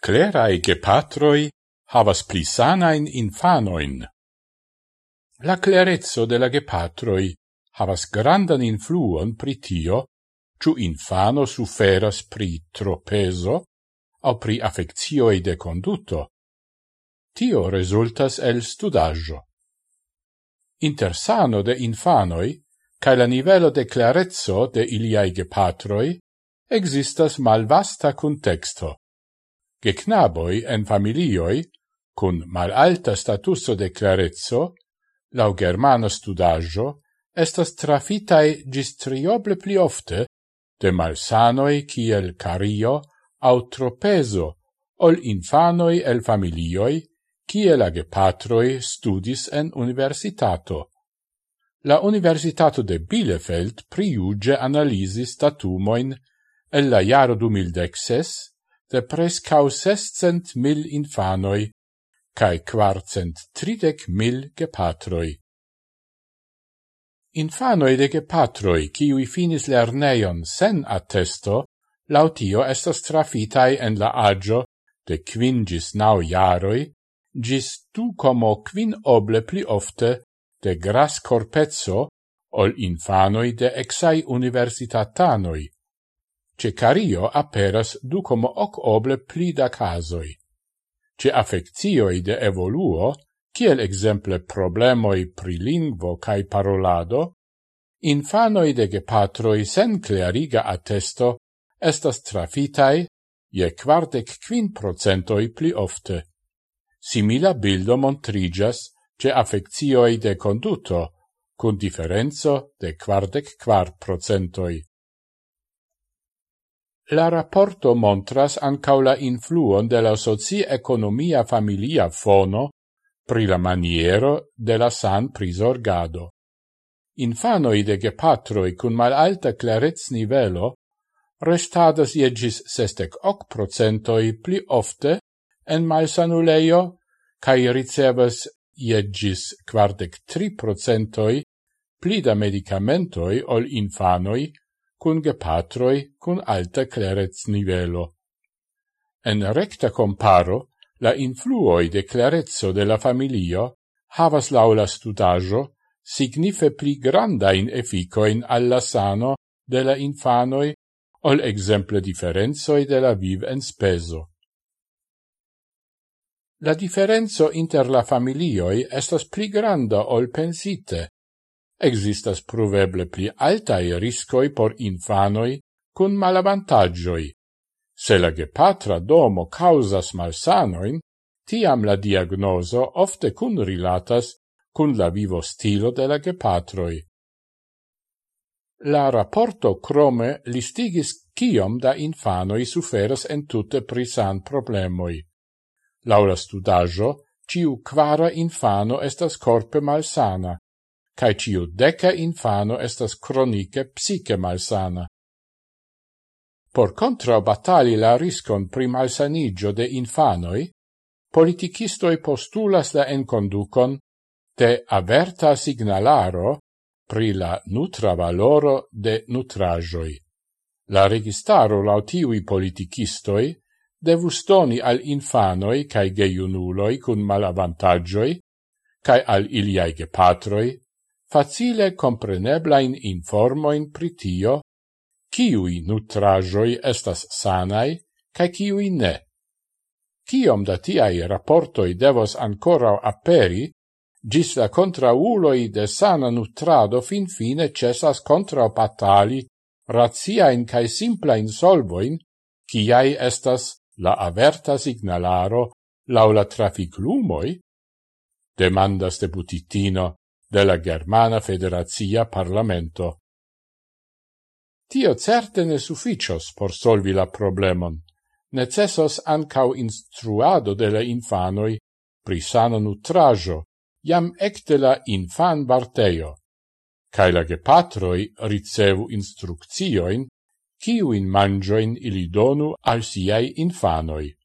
Clerae gepatroi havas pli sanain infanoin. La clerezzo de la gepatroi havas grandan influon pri tio, ciu infano suferas pri tropeso au pri affectioi de conduto. Tio resultas el studaggio. Inter sano de infanoi cae la nivelo de clarezzo de iliai gepatroi existas malvasta contexto che knaboi en familioi, cun mal alta statuso de clarezzo, lau germana studaggio, estas trafitai gis trioble pli ofte de malsanoi kiel cario au tropezo ol infanoi el familioi kiel age patroi studis en universitato. La Universitato de Bielefeld priuge analisi statumoin el la jaro 2016 de prescau sescent mil infanoi, cae quarcent tridec mil gepatroi. Infanoi de gepatroi, ciui finis lerneion sen attesto, lautio estas trafitai en la agio de quingis nau jaroi, gis tu como quin oble pli ofte de gras corpezzo ol infanoi de exai universitatanoi. Ce cario aperas du como hoc oble pli da casoi. Ce affectioi de evoluo, kiel exemple problemoi pri lingvo cae parolado, infanoi de gepatroi sen clariga attesto estas trafitai je quardec quin procentoi pli ofte. Simila bildo montrigas ce affectioi de conduto, cun differenzo de quardec quar procentoi. La rapporto montras ancau la influon de la soci-economia familia fono pri la maniero de la san prisorgado. Infanoi de gepatroi cun mal alta clarez nivelo restadas iegis sestec hoc procentoi pli ofte en malsanuleio, cae ricevas iegis quardec tri procentoi pli da medicamentoi ol infanoi cun gepatroi cun alta clerez nivelo. En recta comparo, la influoi de clarezzo de la familio havas laula studajo signife pli grandain efficoin alla sano de la infanoi ol exemple differenzoi de la viv en speso. La differenzo inter la familioi estas pli granda ol pensite, Existas proveble pli altae riscoi por infanoi cun malavantagioi. Se la gepatra domo causas malsanoin, tiam la diagnoso ofte cun rilatas cun la vivo stilo de la gepatroi. La rapporto crome listigis ciom da infanoi suferas en tutte prisan problemoi. Laura studaggio, ciu quara infano estas corpe malsana, cae ciu deca infano estas cronice psiche malsana. Por contra batali la riscon pri malsanigio de infanoi, politicistoi postulas la enconducon de averta signalaro pri la nutra valoro de nutrajoi. La registaro lautiui politicistoi devus doni al infanoi cae geiunuloi cun malavantagioi, cae al iliai gepatroi facile compreneblain informoin pritio, kiui nutrajoi estas sanai, cae kiui ne. Ciom da tiai rapportoi devos ancora aperi, gis la contrauloi de sana nutrado fin fine cessas contraopatali raziaen cae simplain solvoin, ciai estas la averta signalaro laula trafic lumoi? Demandas deputitino, de la Germana Federazia Parlamento. Tio certe ne sufficios por solvi la problemon. Necessos ancau instruado de la infanoi pri sano nutrajo, jam ecte la infan barteio, cae la gepatroi ricevu instruccioin, ciuin mangioin ili donu al siei infanoi.